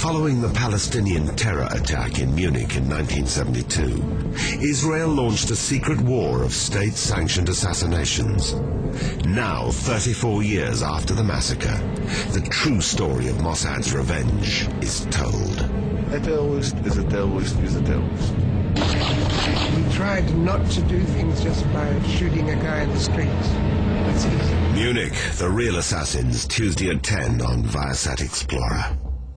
Following the Palestinian terror attack in Munich in 1972, Israel launched a secret war of state-sanctioned assassinations. Now, 34 years after the massacre, the true story of Mossad's revenge is told. A terrorist is a terrorist is a terrorist. We tried not to do things just by shooting a guy in the streets. Munich, The Real Assassins, Tuesday at 10 on Viasat Explorer.